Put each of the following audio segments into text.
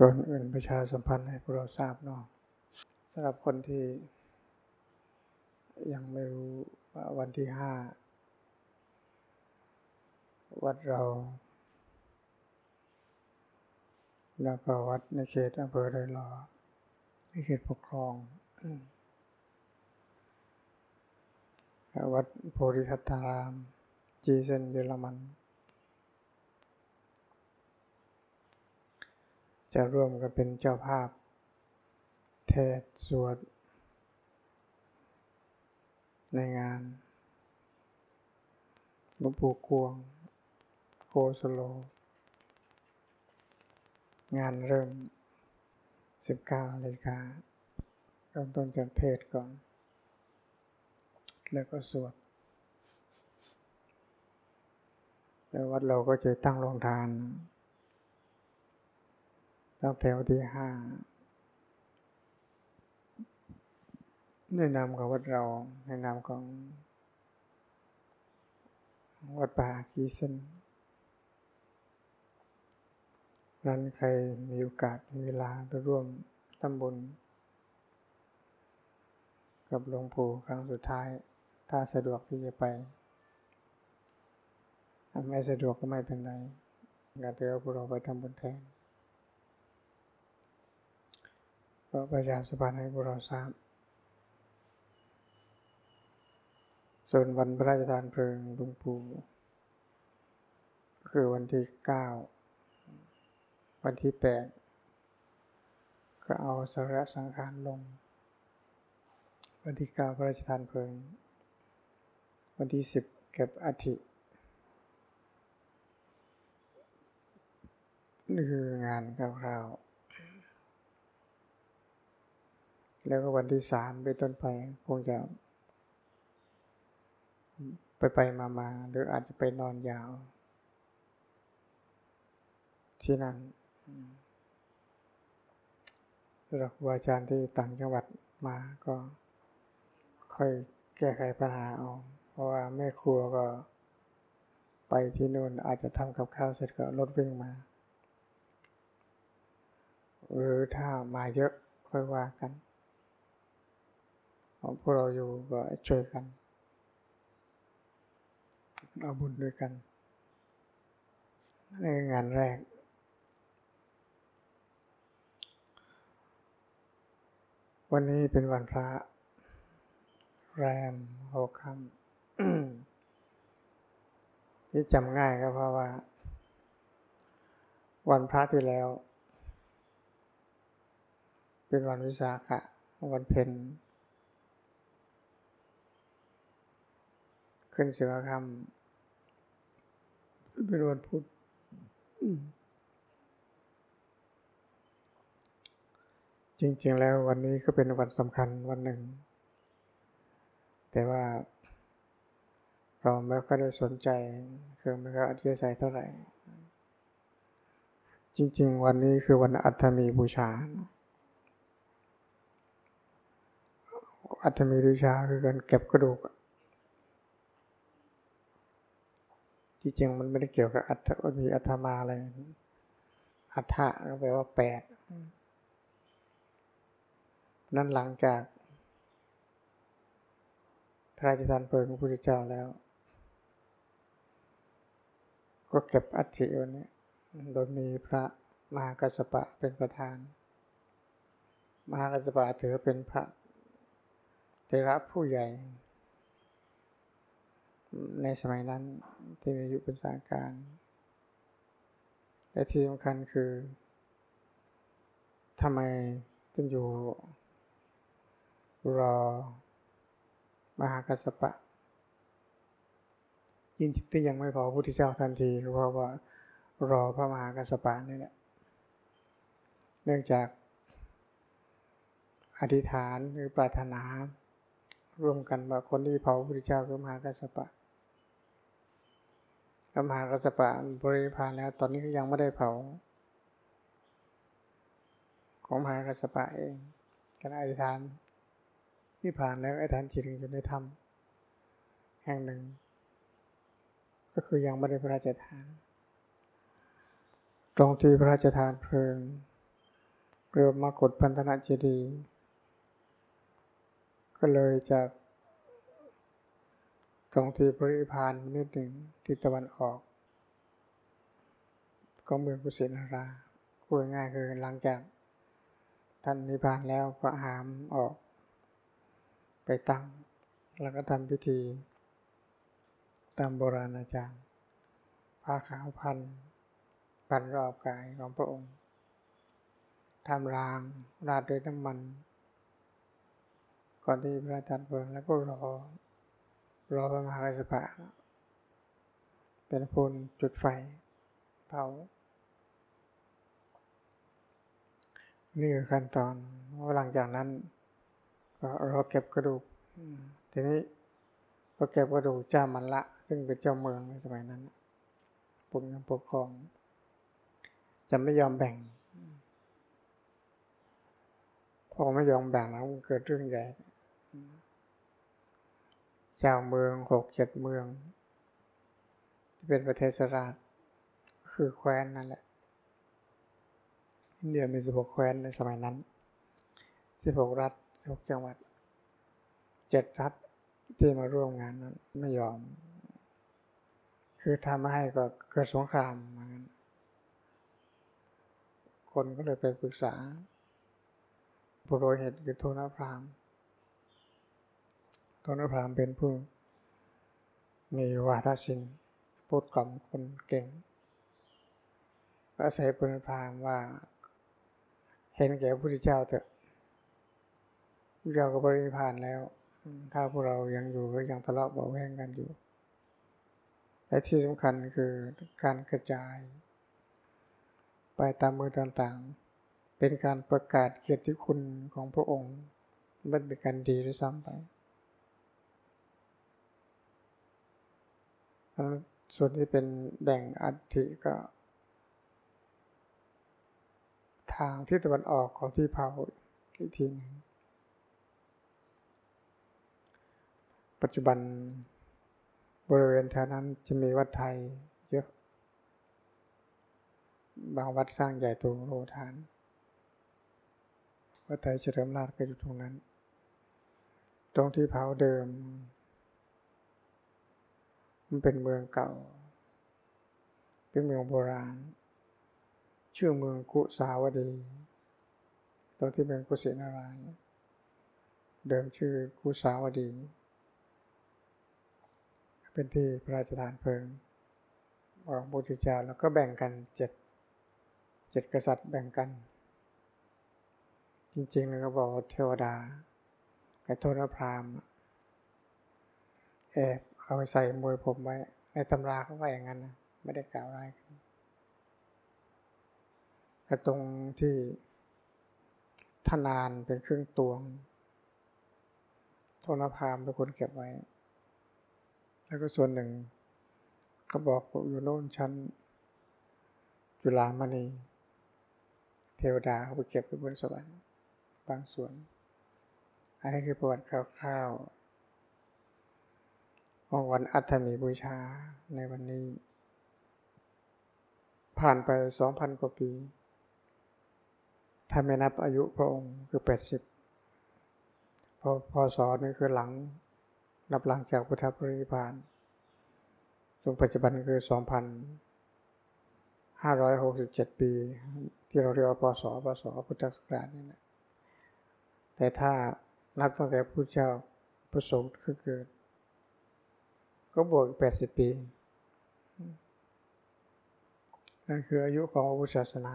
ก่อนอื่นประชาสัมพันธ์ให้พวกเราทราบเนาะสำหรับคนที่ ยังไม่รู้ว่าวันที่ห้าวัดเรา แล้วก็วัดในเขตอำเภอไดรอในเขตปกครองวัดโพธิทัตตาราม จีเซนเยอรมัน จะร่วมกันเป็นเจ้าภาพ เทศสวด ในงานหลวงปู่กวง โกสโล งานเริ่ม 19นาฬิกาเริ่มต้นจากเทศก่อน แล้วก็สวดแล้ววัดเราก็จะตั้งโรงทาน ตั้งแต่วันที่ห้าในนามของวัดเราในนามของวัดป่าคีเซนนั้นใครมีโอกาสมีเวลาไปร่วมทำบุญกับหลวงปู่ครั้งสุดท้าย ถ้าสะดวกที่จะไปไม่สะดวกก็ไม่เป็นไรก็เดี๋ยวพวกเราไปทำบุญแทน ก็ประชาสัมพันธ์ให้พวกเราทราบ ส่วนวันพระราชทานเพลิงหลวงปู่คือวันที่เก้าวันที่แปดก็เอาสาระสังขารลง วันที่เก้าพระราชทานเพลิง วันที่สิบเก็บอัฐินี่คืองานคร่าวๆ แล้วก็วันที่สามไปต้นไปคงจะไปไปมามาหรืออาจจะไปนอนยาว ที่นั่นสำหรับครูอาจารย์ที่ต่างจังหวัดมาก็ค่อยแก้ไขปัญหาเอา เพราะว่าแม่ครัวก็ไปที่นู่นอาจจะทำกับข้าวเสร็จก็รถวิ่งมา หรือถ้ามาเยอะค่อยว่ากัน พวกเราอยู่ก็ช่วยกัน เอาบุญด้วยกันในงานแรก วันนี้เป็นวันพระ แรมหกค่ำที่จำง่ายก็เพราะว่า วันพระที่แล้ว เป็นวันวิสาขะวันเพ็ญ ขึ้นสิบค่ำเป็นวันพุธจริงๆ แล้ววันนี้ก็เป็นวันสำคัญวันหนึ่ง แต่ว่า เราไม่ค่อยได้สนใจ คือไม่ค่อยอธิษฐานเท่าไหร่ จริง ๆ วันนี้คือวันอัฐมีบูชา อัฐมีบูชาคือการเก็บกระดูก ที่จริงมันไม่ได้เกี่ยวกับอัฐมีอัฐมาอะไร อัฐะก็แปลว่าแปดนั่นหลังจากพระราชทานเพลิงพระพุทธเจ้าแล้ว ก็เก็บอัฐิวันนี้ โดยมีพระมหากัสสปะเป็นประธาน มหากัสสปะถือเป็นพระเทระผู้ใหญ่ ในสมัยนั้นที่มีอายุเป็นสาการ และที่สำคัญคือทำไมต้องอยู่รอมหากัสสปะ ยินที่ยังไม่พอพระพุทธเจ้าทันทีเพราะว่ารอพระมหากัสสปะนี่แหละ เนื่องจากอธิษฐานหรือปรารถนา ร่วมกันว่าคนที่เผาพระพุทธเจ้าคือมหากัสสปะ ระมหากัสสปะบริพานแล้ว ตอนนี้ก็ยังไม่ได้เผา ของมหากัสสปะเองการอธิษฐานนี่ผ่านแล้วอธิษฐานจิตอยู่ในธรรมแห่งหนึ่ง ก็คือยังไม่ได้พระราชทาน ตรงที่พระราชทานเพลิงเรียกมากดพันธนาเจดีย์ก็เลยจาก ตรงที่ปริพานนิดหนึ่งทิศตะวันออกก็เมืองกุสินาราพูดง่ายคือหลังจากท่านนิพพานแล้วก็หามออก ไปตั้ง แล้วก็ทำพิธี ตามโบราณอาจารย์ผ้าขาวพัน พันรอบกายของพระองค์ทำรางราดด้วยน้ำมัน ก่อนที่พระจันทร์เปิดแล้วก็รอ รอพระมหากัสปะเป็นคนจุดไฟเผานี่คือขั้นตอนว่าหลังจากนั้น ก็รอเก็บกระดูกทีนี้ก็เก็บกระดูกเจ้ามันละ ซึ่งเป็นเจ้าเมืองในสมัยนั้นปกปกครอง จะไม่ยอมแบ่งพอไม่ยอมแบ่งแล้วเกิดเรื่องใหญ่ เจ้าเมืองหกเจ็ดเมือง ที่เป็นประเทศสราชคือแคว้นนั่นแหละอินเดียมีสิบหกแคว้นในสมัยนั้นสิบหกรัฐสิบหกจังหวัดเจ็ดรัฐที่มาร่วมงานนั้นไม่ยอม คือทำให้ก็เกิดสงครามมันคนก็เลยไปปรึกษาปุโรหิตคือโทนพรามโทนพรามเป็นผู้ มีวาทศิลป์พูดกล่อมคนเก่งก็อาศัยปุณพรามว่า เห็นแก่พระพุทธเจ้าเถอะพระเจ้าก็บริพานแล้ว ถ้าพวกเรายังอยู่ก็ยังทะเลาะเบาแวงกันอยู่ และที่สำคัญคือการกระจาย ไปตามเมืองต่างๆ เป็นการประกาศเกียรติคุณของพระองค์มันเป็นการดีด้วยซ้ำไป ส่วนที่เป็นแบ่งอัฐิก็ ทางที่ตะวันออกของที่เผาอีกทีหนึ่งปัจจุบันบริเวณแถวนั้นจะมีวัดไทยเยอะ บางวัดสร้างใหญ่โตโหฐาน วัดไทยเฉลิมราชก็อยู่ตรงนั้น ตรงที่เผาเดิม มันเป็นเมืองเก่า เป็นเมืองโบราณ ชื่อเมืองกุสาวดีตรงที่เป็นกุสินารายเดิมชื่อกุสาวดี เป็นที่พระราชทานเพลิงของพระพุทธเจ้าแล้วก็แบ่งกันเจ็ดเจ็ดกษัตริย์แบ่งกัน จริงๆแล้วก็บอกเทวดาไอ้โทรพรามแอบ เอาไปใส่มวยผมไว้ ในตำราเขาว่าอย่างนั้นนะไม่ได้กล่าวร้ายกันแต่ตรงที่ทนานเป็นเครื่องตวงโทรพามเป็นคนเก็บไว้ แล้วก็ส่วนหนึ่งเขาบอกอยู่โน่นชั้น จุฬามณี เทวดาเขาไปเก็บไว้บนสวรรค์บางส่วน อันนี้คือประวัติคร่าวๆ ของวันอัฐมีบูชาในวันนี้ ผ่านไปสองพันกว่าปี ถ้าไม่นับอายุพระองค์คือแปดสิบพอพศนี่คือหลัง นับหลังจากพุทธปรินิพานช่วงปัจจุบันคือสองพันห้าร้อยหกสิบเจ็ดปี ที่เราเรียกว่าพศพศพุทธศักราชนี่แหละแต่ถ้านับตั้งแต่พระเจ้าประสงค์คือเกิด ก็บวกแปดสิบปี นั่นคืออายุของพุธศาสนา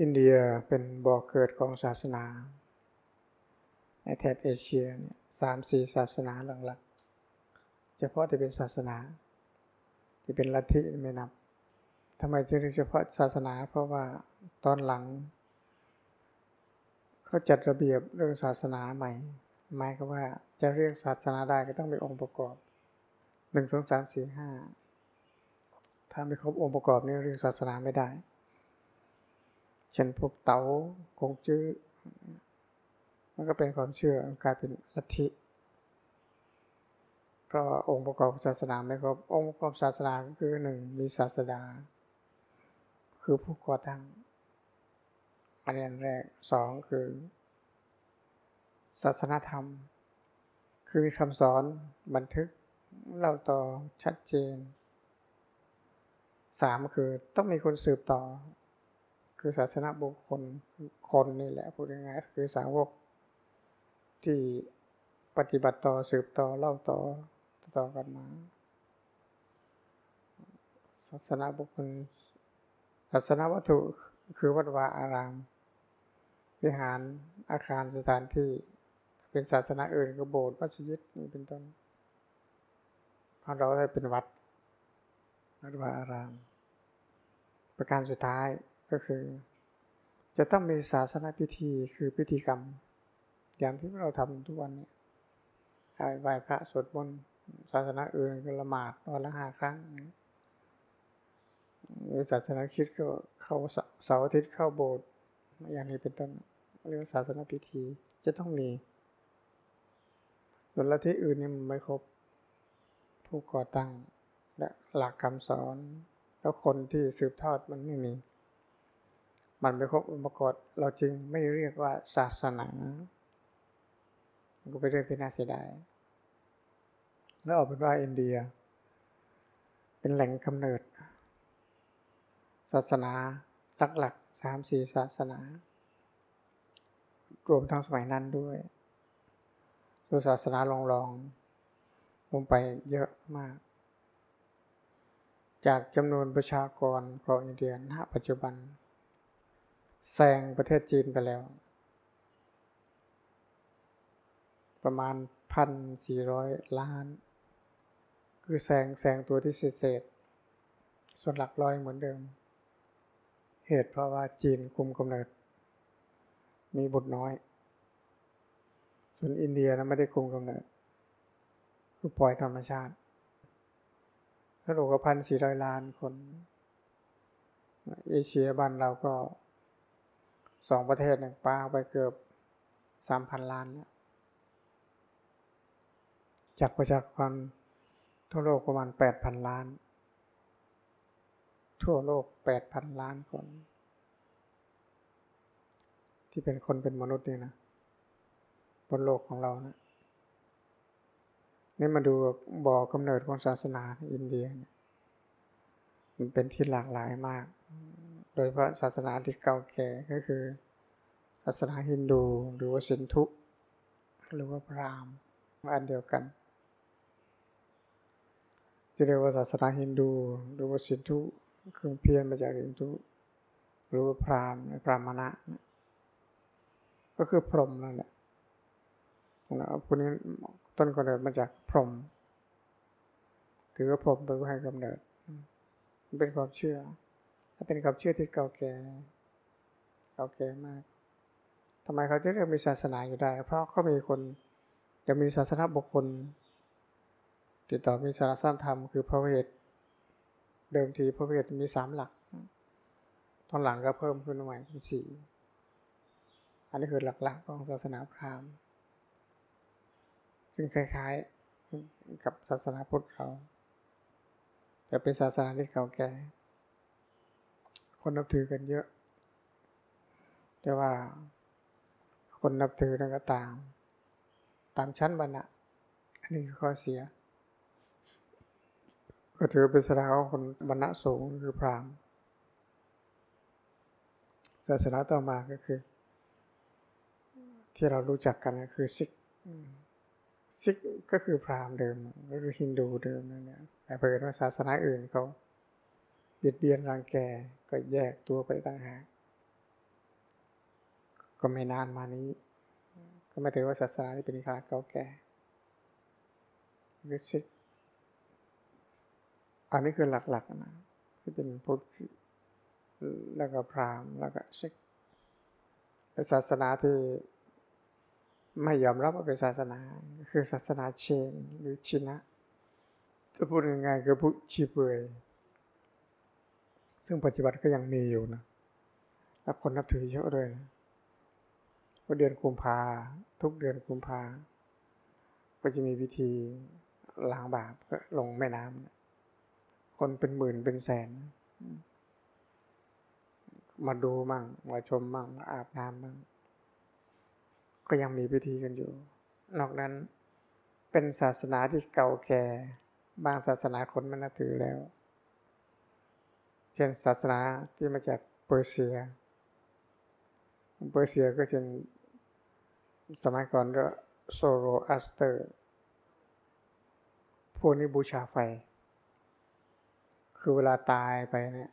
อินเดียเป็นบ่อกเกิดของศาสนาในแถบเอเชียเนี่ยสามสี่ศาสนาหลักๆ เฉพาะที่เป็นศาสนา ที่เป็นลัทธิไม่นับทำไมจึงเฉพาะศาสนา เพราะว่าตอนหลัง เขาจัดระเบียบเรื่องศาสนาใหม่ หมายก็ว่าจะเรียกศาสนาได้ก็ต้องมีองค์ประกอบหนึ่งสองสามสี่ห้าถ้าไม่ครบองค์ประกอบนี้เรียกศาสนาไม่ได้ เช่นพวกเต๋าคงจื้อ มันก็เป็นความเชื่อกลายเป็นลัทธิ เพราะองค์ประกอบศาสนาไม่ครบ องค์ประกอบศาสนาก็คือหนึ่งมีศาสดา คือผู้ก่อตั้งอันนี้อันแรกสองคือ ศาสนธรรม คือคำสอนบันทึกเล่าต่อชัดเจนสามคือต้องมีคนสืบต่อ คือศาสนาบุคคลคนนี่แหละพูดง่ายๆคือสาวกที่ปฏิบัติต่อสืบต่อเล่าต่อต่อกันมาศาสนาบุคคลศาสนาวัตถุคือวัดวาอาราม วิหารอาคารสถานที่ เป็นศาสนาอื่นก็โบสถ์มัสยิดนี่เป็นต้นของเราได้เป็นวัดวัดวาอาราม ประการสุดท้ายก็คือ จะต้องมีศาสนาพิธีคือพิธีกรรม อย่างที่เราทำทุกวันนี้ไหว้พระสวดมนต์ศาสนาอื่นก็ละหมาดวันละห้าครั้งหรือศาสนาคริสต์ก็เข้าเสาร์อาทิตย์เข้าโบสถ์อย่างนี้เป็นต้นเรื่องศาสนาพิธีจะต้องมี ส่วนละที่อื่นนี่มันไม่ครบ ผู้ก่อตั้งและหลักคำสอน แล้วคนที่สืบทอดมันไม่มี มันไม่ครบองค์ประกอบเราจึงไม่เรียกว่าศาสนาก็เป็นเรื่องที่น่าเสียดายแล้วออกเป็นว่าอินเดีย เป็นแหล่งกำเนิด ศาสนาหลักๆสามสี่ศาสนารวมทั้งสมัยนั้นด้วย ตัวศาสนาลองลองลงไปเยอะมาก จากจำนวนประชากรของอินเดียณปัจจุบันแซงประเทศจีนไปแล้ว ประมาณพันสี่ร้อยล้าน คือแซงแซงตัวที่เศษส่วนหลักร้อยเหมือนเดิม เหตุเพราะว่าจีนคุมกำเนิด มีบุตรน้อย ส่วนอินเดียนะไม่ได้คุมกำเนิดคือปล่อยธรรมชาติถ้าโลกพันสี่ร้อยล้านคน เอเชียบ้านเราก็สองประเทศหนึ่งป้าไปเกือบสามพันล้านแล้วจากประชากรทั่วโลกประมาณแปดพันล้าน ทั่วโลกแปดพันล้านคน ที่เป็นคนเป็นมนุษย์เนี่ยนะ บนโลกของเรานะนี่มาดูบ่อกำเนิดของศาสนาอินเดียเนี่ยมันเป็นที่หลากหลายมาก โดยเพราะศาสนาที่เก่าแก่ก็คือศาสนาฮินดูหรือว่าสินธุหรือว่าพราหมณ์อันเดียวกันที่เรียกว่าศาสนาฮินดูหรือว่าสินธุคือเพี้ยนมาจากสินธุหรือว่าพราหมณ์พรามณะ ก็คือพรหมนั่นแหละ นะพวกนี้ต้นกำเนิดมาจากพรหมถือว่าพรหมเป็นผู้ให้กำเนิดเป็นความเชื่อ ถ้าเป็นความเชื่อที่เก่าแก่ เก่าแก่มากทำไมเขาจะเรียกมีศาสนาอยู่ได้ เพราะเขามีคนจะมีศาสนาบุคคล ติดต่อมีศาสนาธรรมคือพระเวทเดิมทีพระเวทมีสามหลัก ตอนหลังก็เพิ่มขึ้นใหม่เป็นสี่อันนี้คือหลักๆของศาสนาพราหมณ์ ซึ่งคล้ายๆ กับศาสนาพุทธเราแต่เป็นศาสนาที่เก่าแก่ คนนับถือกันเยอะ แต่ว่าคนนับถือนั้นก็ต่างตามชั้นบรรณะอันนี้คือข้อเสีย ก็ถือเป็นศาสนาของคนบรรณะสูงคือพราหมณ์ศาสนาต่อมาก็คือ ที่เรารู้จักกันก็คือซิก ซิกก็คือพราหมณ์เดิม ก็คือฮินดูเดิมนั่นแหละแต่เพิ่ว่าศาสนาอื่นเขาเบียดเบียนรังแกก็แยกตัวไปต่างหากก็ไม่นานมานี้ ก็ไม่ถือว่าศาสนาที่เป็นขาเก่าแก่คือซิกอันนี้คือหลักๆนะที่เป็นพุทธแล้วก็พราหมณ์แล้วก็ซิกศาสนาที่ ไม่ยอมรับว่าเป็นศาสนา คือศาสนาเชนหรือชินะถ้าพูดง่ายๆคือผู้ชีเปยซึ่งปัจจุบันก็ยังมีอยู่นะแล้วคนนับถือเยอะเลยนะก็เดือนกุมภาทุกเดือนกุมภาก็จะมีวิธีล้างบาปลงแม่น้ำคนเป็นหมื่นเป็นแสน มาดูมั่งมาชมมั่งมาอาบน้ำมั่ง ก็ยังมีพิธีกันอยู่ นอกนั้นเป็นศาสนาที่เก่าแก่ บางศาสนาคนไม่นับถือแล้ว เช่นศาสนาที่มาจากเปอร์เซีย เปอร์เซียก็เช่นสมัยก่อนก็โซโรอัสเตอร์ พวกนี้บูชาไฟ คือเวลาตายไปเนี่ย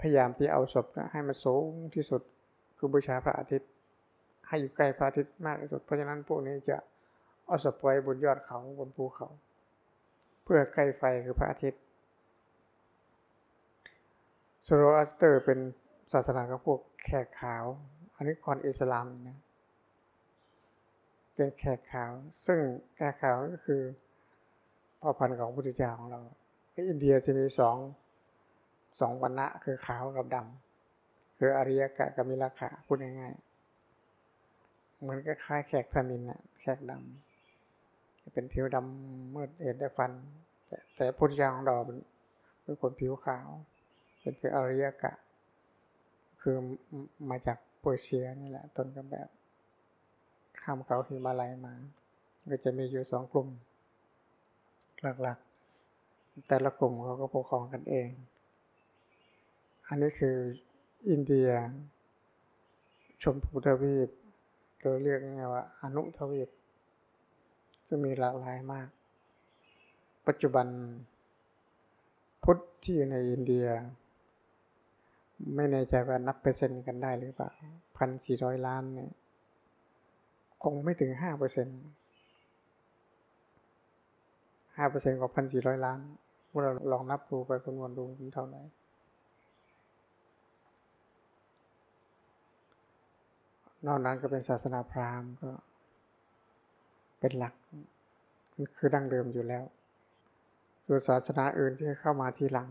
พยายามที่เอาศพให้มันสูงที่สุด คือบูชาพระอาทิตย์ ให้อยู่ใกล้พระอาทิตย์มากที่สุด เพราะฉะนั้นพวกนี้จะเอาศพไว้บนยอดเขาบนภูเขา เพื่อใกล้ไฟคือพระอาทิตย์โซโรอัสเตอร์เป็นศาสนาของพวกแขกขาว อันนี้ก่อนอิสลามนะเป็นแขกขาว ซึ่งแขกขาวก็คือพ่อพันธุ์ของพุทธเจ้าของเราอินเดียจะมีสองสองวรรณะคือขาวกับดำคืออริยกะกับมิราคะพูดง่ายๆ เหมือนกับคล้ายแขกทมินนะแขกดำเป็นผิวดำมืดเห็นได้ฟัน แต่พุทธเจ้าของเราเป็นคนผิวขาว เป็นเป็นอริยกะ คือมาจากเปอร์เซียนี่แหละ ต้นกำแบบข้ามเขาหิมาลัยมา ก็จะมีอยู่สองกลุ่ม หลักๆ แต่ละกลุ่มเขาก็ปกครองกันเอง อันนี้คืออินเดีย ชมพูทวีป เราเรียกง่ายว่าอนุทวีปซึ่งมีหลากหลายมาก ปัจจุบันพุทธที่อยู่ในอินเดีย ไม่แน่ใจว่านับเปอร์เซ็นต์กันได้หรือเปล่าพันสี่ร้อยล้านเนี่ยคงไม่ถึงห้าเปอร์เซ็นต์ห้าเปอร์เซ็นต์ของพันสี่ร้อยล้านพวกเราลองนับดูไปคำนวณดูเป็นเท่าไหร่ นอกนั้นก็เป็นศาสนาพราหมณ์ก็ เป็นหลัก คือดั้งเดิมอยู่แล้วส่วนศาสนาอื่นที่เข้ามาทีหลัง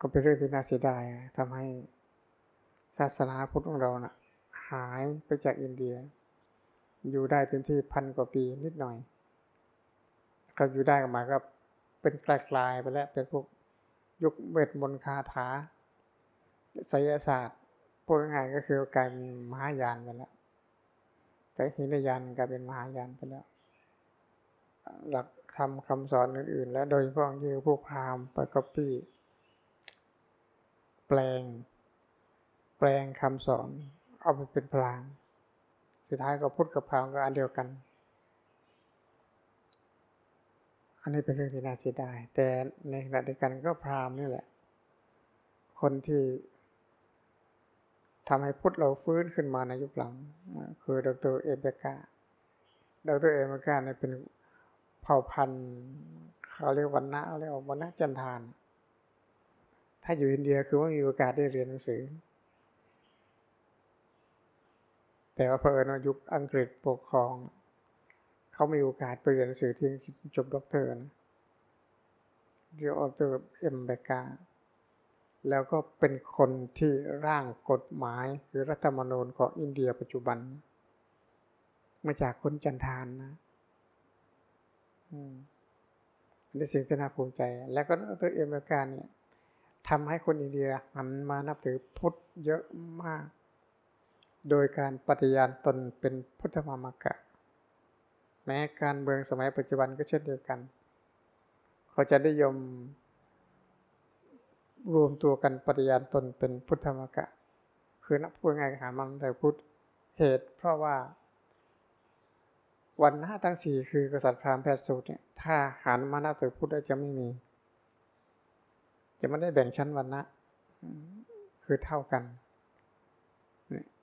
ก็เป็นเรื่องที่น่าเสียดายทำให้ศาสนาพุทธของเรานะ่ะ หายไปจากอินเดีย อยู่ได้เต็มที่พันกว่าปีนิดหน่อยก็อยู่ได้กันมาก็เป็นกลายๆไปแล้วเป็นพวกยุคเวทมนต์คาถาไสยศาสตร์ พูดง่ายก็คือกลายเป็นมหายานไปแล้วแต่หินยานกลายเป็นมหายานไปแล้ว หลักคำคำสอนอื่นๆ และโดยพาะยิ่งพวกพราหมณ์ไปก๊อปปี้แปลง แปลงคำสอน เอาไปเป็นพลาง สุดท้ายก็พูดกับพราหมณ์ก็อันเดียวกัน อันนี้เป็นเรื่องที่น่าเสียดาย แต่ในขณะเดียวกันก็พราหมณ์นี่แหละ คนที่ ทำให้พุทธเราฟื้นขึ้นมาในยุคหลัง คือดรเอเบกาดรเอเบกาเนี่ยเป็นเผ่าพันธุ์เขาเรียกวรรณะเรียกวรรณะจัณฑาล ถ้าอยู่อินเดียคือว่ามีโอกาสได้เรียนหนังสือ แต่ว่าเพอเอิญว่ายุคอังกฤษปกครอง เขามีโอกาสไปเรียนหนังสือที่จบด็อกเตอร์นะเรียกด็อกเตอร์เอมเบดการ์ แล้วก็เป็นคนที่ร่างกฎหมายหรือรัฐธรรมนูญของอินเดียปัจจุบัน มาจากคนจันทานนะในสิ่งที่น่าภูมิใจ แล้วก็ตัวเอเมริกาเนี่ยทำให้คนอินเดียหันมานับถือพุทธเยอะมาก โดยการปฏิญาณตนเป็นพุทธมามกะ แม้การเมืองสมัยปัจจุบันก็เช่นเดียวกัน เขาจะได้ยม รวมตัวกันปฏิญาณตนเป็นพุทธมกะ คือนับพูดง่ายหามันแต่พุทธเหตุ เพราะว่า วันหน้าทั้งสี่คือกษัตริย์พราหมณ์แพทย์สูตรเนี่ยถ้าหันมาหน้าตือพุทธจะไม่มี จะไม่ได้แบ่งชั้นวันนะคือเท่ากัน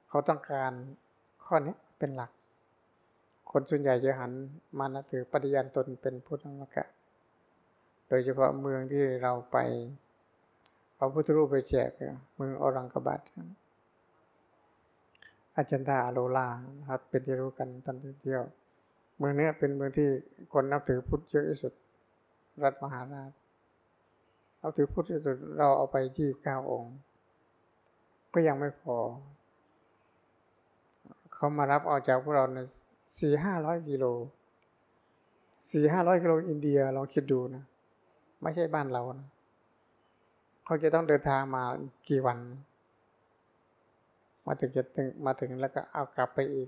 เขาต้องการข้อนี้เป็นหลัก คนส่วนใหญ่จะหันมานับถือปฏิญาณตนเป็นพุทธมกะ โดยเฉพาะเมืองที่เราไป พระพุทธรูปไปแจกเมืองอรังกบัตอาจารย์ดาโลลาครับเป็นที่รู้กันตอนเที่ยว เมืองนี้เป็นเมืองที่คนนับถือพุทธเยอะที่สุด รัฐมหาราชเอาถือพุทธที่สุดเราเอาไปยี่เก้าองค์ ก็ยังไม่พอ เขามารับออกจากพวกเราในสี่ห้าร้อยกิโลสี่ห้าร้อยกิโลอินเดียลองคิดดูนะ ไม่ใช่บ้านเรานะ เขาจะต้องเดินทางมากี่วัน มาถึงจะถึงมาถึงแล้วก็เอากลับไปอีก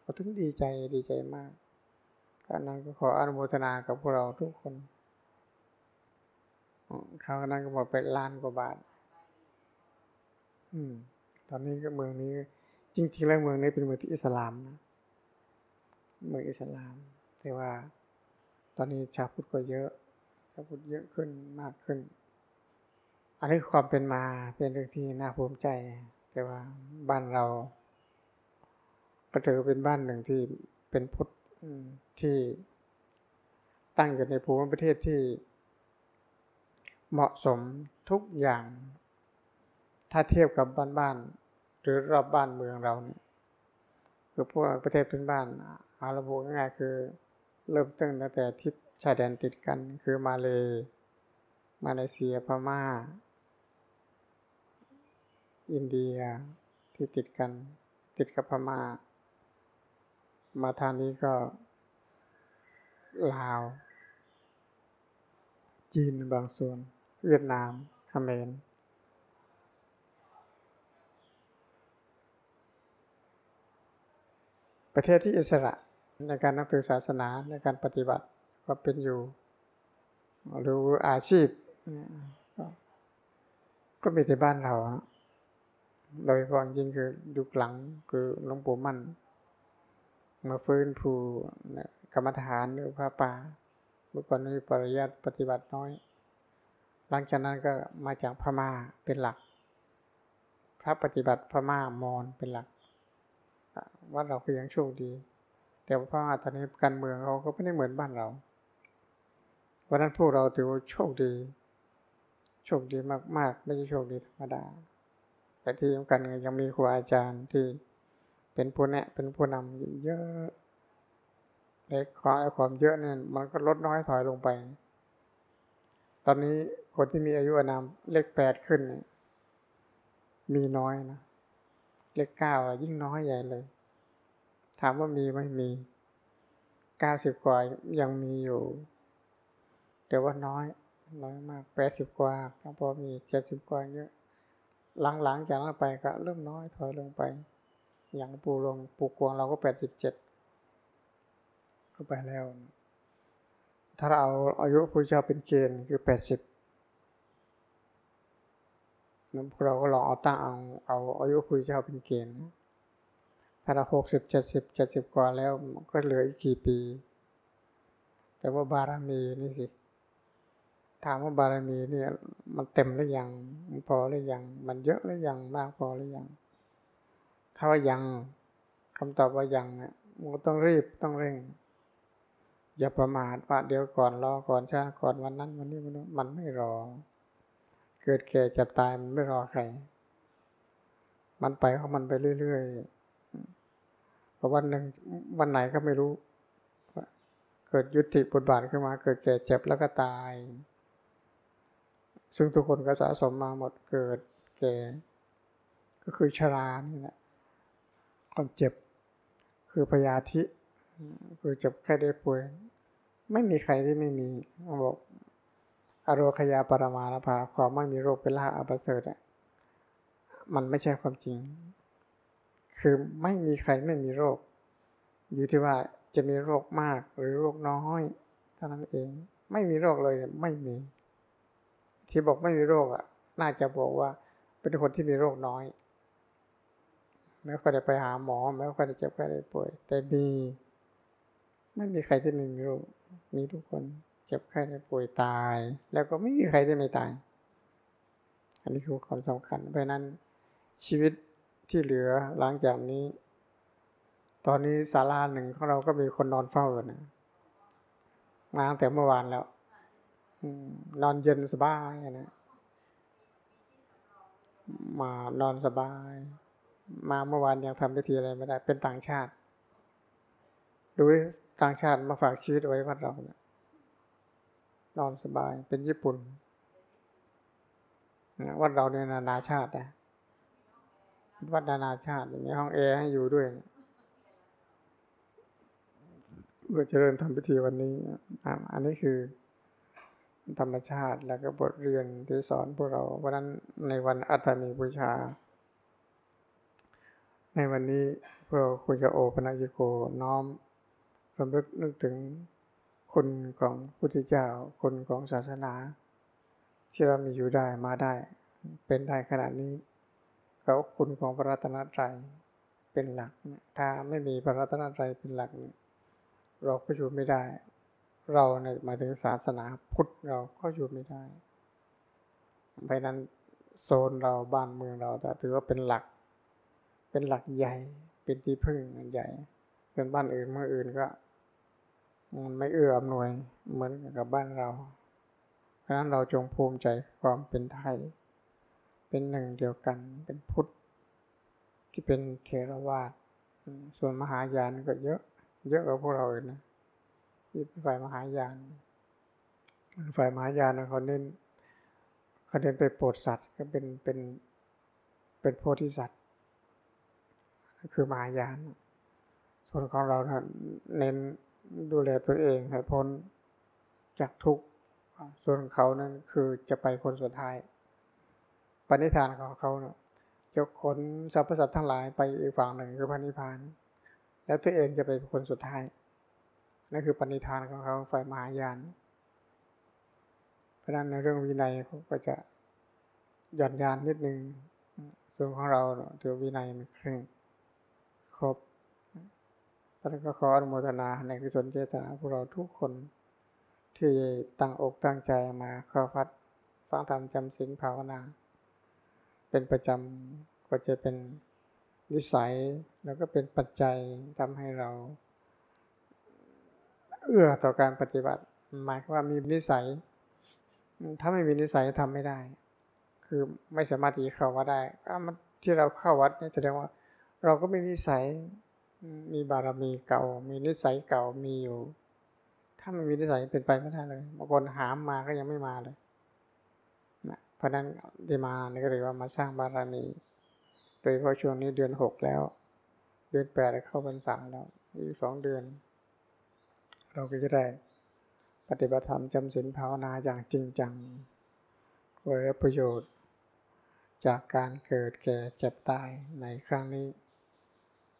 เขาถึงดีใจดีใจมากก็นั้นก็ขออนุโมทนากับพวกเราทุกคนเขานั้นก็บอกเป็นล้านกว่าบาท อืม ตอนนี้ก็เมืองนี้ จริงๆแล้วเมืองนี้เป็นเมืองที่อิสลามนะ เมืองอิสลาม แต่ว่า ตอนนี้ชาวพุทธก็เยอะ ชาวพุทธเยอะขึ้นมากขึ้น อันนี้ความเป็นมาเป็นเรื่องที่น่าภูมิใจ แต่ว่าบ้านเราก็ถือเป็นบ้านหนึ่งที่เป็นพุทธที่ตั้งอยู่ในภูมิประเทศที่เหมาะสมทุกอย่าง ถ้าเทียบกับบ้านบ้านหรือรอบบ้านเมืองเราเนี่ยคือพวกประเทศเป็นบ้านอาระบุง่ายๆคือ เริ่มต้นตั้งแต่ทิศชายแดนติดกัน คือมาเลมาเลเซียพม่า อินเดียที่ติดกันติดกับพม่า มาทางนี้ก็ลาว จีนบางส่วน เวียดนามเขมรประเทศที่อิสระในการนับถือศาสนาในการปฏิบัติก็เป็นอยู่ หรืออาชีพ ก็มีแต่บ้านเรา โดยเฉพาะยิ่งคือยุคหลังคือหลวงปู่มั่น มาฟื้นฟูกรรมฐานหรือพระป่าเมื่อก่อนมีปริยัติปฏิบัติน้อย หลังจากนั้นก็มาจากพม่าเป็นหลัก พระปฏิบัติพม่ามอญเป็นหลักว่าเราก็ยังโชคดี แต่ว่าพม่าตอนนี้การเมืองเราก็ไม่ได้เหมือนบ้านเราวันนั้นพวกเราถือว่าโชคดี โชคดีมากๆ ไม่ใช่โชคดีธรรมดา แต่ที่สำคัญยังมีครูอาจารย์ที่เป็นผู้แนะเป็นผู้นำเยอะในความความเยอะเนี่ยมันก็ลดน้อยถอยลงไป ตอนนี้คนที่มีอายุอนามเลขแปดขึ้น มีน้อยนะ เลขเก้ายิ่งน้อยใหญ่เลย ถามว่ามีไม่มีเก้าสิบกว่ายังมีอยู่ แต่ว่าน้อย น้อยมากแปดสิบกว่าพอมีเจ็ดสิบกว่าเยอะ หลังๆจากนั้นไปก็เริ่มน้อยถอยลงไป อย่างปูลงปูกวงเราก็แปดสิบเจ็ดก็ไปแล้ว ถ้าเราเอาอายุพระเจ้าเป็นเกณฑ์คือแปดสิบนั้นเราก็ลองเอาตั้งเอาเอาอายุพระเจ้าเป็นเกณฑ์ถ้าเราหกสิบเจ็ดสิบเจ็ดสิบกว่าแล้วก็เหลืออีกกี่ปี แต่ว่าบารมีนี่สิ ถามว่าบารมีเนี่ย มันเต็มหรือยังมันพอหรือยัง มันเยอะหรือยังมากพอหรือยัง ถ้าว่ายังคำตอบว่ายังเนี่ยมันต้องรีบต้องเร่ง อย่าประมาทว่าเดี๋ยวก่อนรอก่อนช้าก่อนวันนั้นวันนี้มันมันไม่รอ เกิดแก่จะตายมันไม่รอใคร มันไปของมันไปเรื่อยๆเพราวันหนึ่งวันไหนก็ไม่รู้ เกิดยุติบทบาทขึ้นมา เกิดแก่เจ็บแล้วก็ตาย ซึ่งทุกคนก็สะสมมาหมดเกิดแก่ ก็คือชรานี่แหละความเจ็บคือพยาธิ คือจบแค่ได้ป่วย ไม่มีใครที่ไม่มีบอกอโรคยาปรมาลภาความไม่มีโรคเป็นลาอัปเสริฐอะมันไม่ใช่ความจริง คือไม่มีใครไม่มีโรค อยู่ที่ว่าจะมีโรคมากหรือโรคน้อยเท่านั้นเอง ไม่มีโรคเลยไม่มี ที่บอกไม่มีโรคอะ น่าจะบอกว่าเป็นคนที่มีโรคน้อย ไม่ค่อยได้ไปหาหมอ ไม่ค่อยได้เจ็บค่ได้ป่วย แต่มีไม่มีใครที่ไม่มีโรค มีทุกคนเจ็บไข้ได้ป่วยตาย แล้วก็ไม่มีใครที่ไม่ตาย อันนี้คือความสำคัญ เพราะนั้นชีวิตที่เหลือหลังจากนี้ ตอนนี้ศาลาหนึ่งของเราก็มีคนนอนเฝ้าอยู่นะมาตั้งแต่เมื่อวานแล้ว นอนเย็นสบายนะมานอนสบาย มาเมื่อวานยังทำพิธีอะไรไม่ได้ เป็นต่างชาติ ดูต่างชาติมาฝากชีวิตไว้วัดเราเนี่ยนอนสบาย เป็นญี่ปุ่นวัดเราเนี่ยนานาชาตินะวัดนานาชาติมีห้องแอร์ให้อยู่ด้วยเพื่อเจริญทำพิธีวันนี้ อันนี้คือ ธรรมชาติแล้วก็บทเรียนที่สอนพวกเราเพราะนั้นในวันอัตมีบูชา ในวันนี้พวกเราควรจะโอปนัญโกน้อมรำลึกนึกถึงคุณของพุทธเจ้าคุณของศาสนา ที่เรามีอยู่ได้มาได้ เป็นได้ขนาดนี้ก็คุณของพระรัตนตรัยเป็นหลัก ถ้าไม่มีพระรัตนตรัยเป็นหลัก เราก็อยู่ไม่ได้ เราเนี่ยหมายถึงศาสนาพุทธเราก็อยู่ไม่ได้เพราะนั้นโซนเราบ้านเมืองเราแต่ถือว่าเป็นหลัก เป็นหลักใหญ่ เป็นที่พึ่งอันใหญ่ส่วนบ้านอื่นเมื่ออื่นก็มันไม่เอื้ออำนวยเหมือนกับบ้านเรา เพราะนั้นเราจงภูมิใจความเป็นไทย เป็นหนึ่งเดียวกัน เป็นพุทธ ที่เป็นเทรวาสส่วนมหายานก็เยอะ เยอะกว่าพวกเราเลยนะ ที่เป็นฝ่ายมหายาน ฝ่ายมหายานเขาเน้นเขาเน้นไปโปรดสัตว์ก็เป็นเป็นเป็นโพธิสัตว์คือมหายาน ส่วนของเราเน้นดูแลตัวเองให้พ้นจากทุกข์ส่วนเขานั้นคือจะไปคนสุดท้าย ปณิธานของเขาเนาะจะขนสรรพสัตว์ทั้งหลายไปอีกฝั่งหนึ่งคือพระนิพพาน แล้วตัวเองจะไปคนสุดท้าย นั่นคือปณิธานของเขาฝ่ายมหายาน เพราะนั้นในเรื่องวินัยเขาก็จะหย่อนยานนิดนึง ส่วนของเราถือวินัยมันเคร่งครบแล้วก็ขออนุโมทนาในกุศลเจตนาพวกเราทุกคนที่ตั้งอกตั้งใจมาเข้าพัดฟังธรรมจำศีลภาวนา เป็นประจำก็จะเป็นนิสัยแล้วก็เป็นปัจจัยทำให้เรา เอื้อต่อการปฏิบัติ หมายความว่ามีนิสัย ถ้าไม่มีนิสัยทำไม่ได้ คือไม่สามารถที่เข้าวัดได้ที่เราเข้าวัดนี่แสดงว่า เราก็มีนิสัยมีบารมีเก่า มีนิสัยเก่ามีอยู่ ถ้าไม่มีนิสัยเป็นไปไม่ได้เลยบางคนหามมาก็ยังไม่มาเลยนะเพราะนั้นที่มานี่ก็ถือว่ามาสร้างบารมีโดยเฉพาะช่วงนี้เดือนหกแล้ว เดือนแปดเข้าพรรษาแล้วอีกสองเดือน เราก็จะได้ปฏิบัติธรรมจำศีลภาวนาอย่างจริงจังเพื่อประโยชน์ จากการเกิดแก่เจ็บตายในครั้งนี้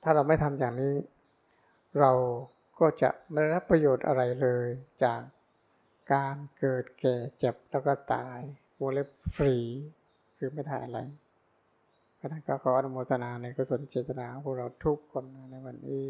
ถ้าเราไม่ทำอย่างนี้ เราก็จะไม่ได้รับประโยชน์อะไรเลยจากการเกิดแก่เจ็บแล้วก็ตายวงเล็บฟรีคือไม่ได้อะไรพระนั้นก็ขออนุโมทนาในกุศลเจตนาพวกเราทุกคนในวันนี้